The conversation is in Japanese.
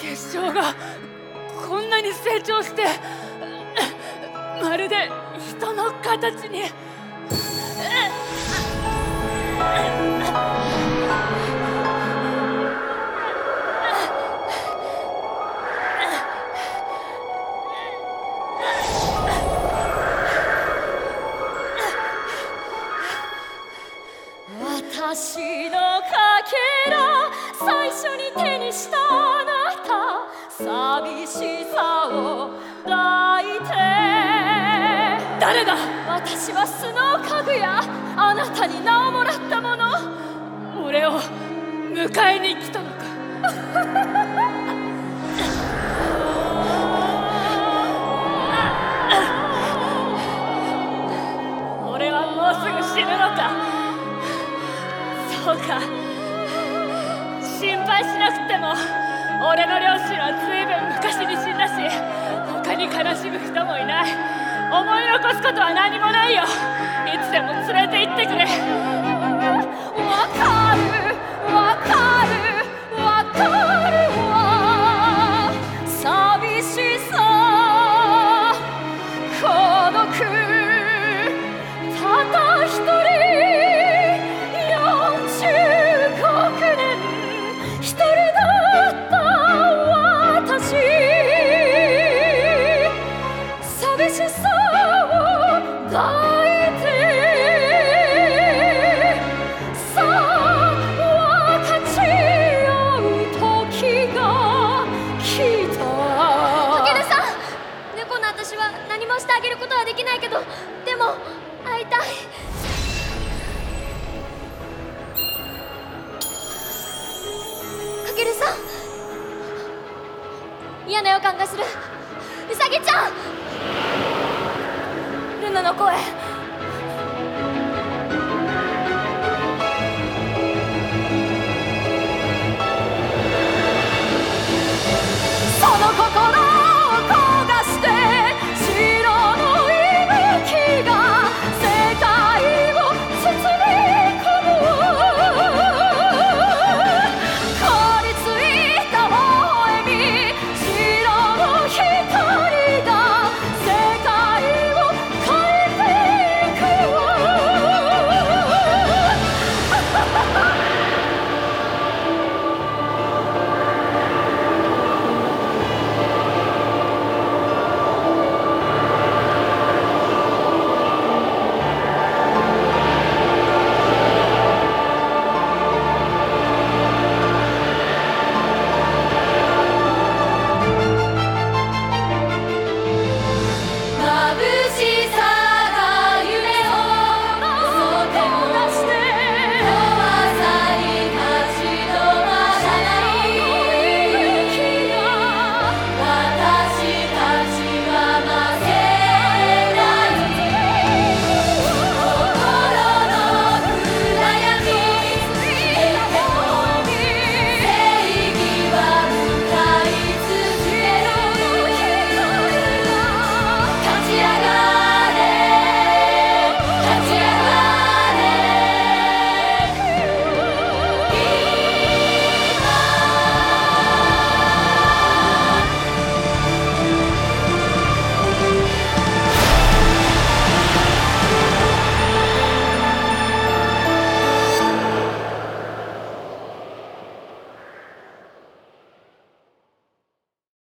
結晶がこんなに成長してまるで人の形に私のかけら最初に手にしたあなた寂しさを抱いて誰だ私はスノー家具やあなたに名をもらったもの俺を迎えに来たのかうか。心配しなくても俺の両親はずいぶん昔に死んだし他に悲しむ人もいない。思い残すことは何もないよ。いつでも連れて行ってくれ。あげることはできないけどでも会いたい。かけるさん。嫌な予感がする。うさぎちゃん。ルナの声。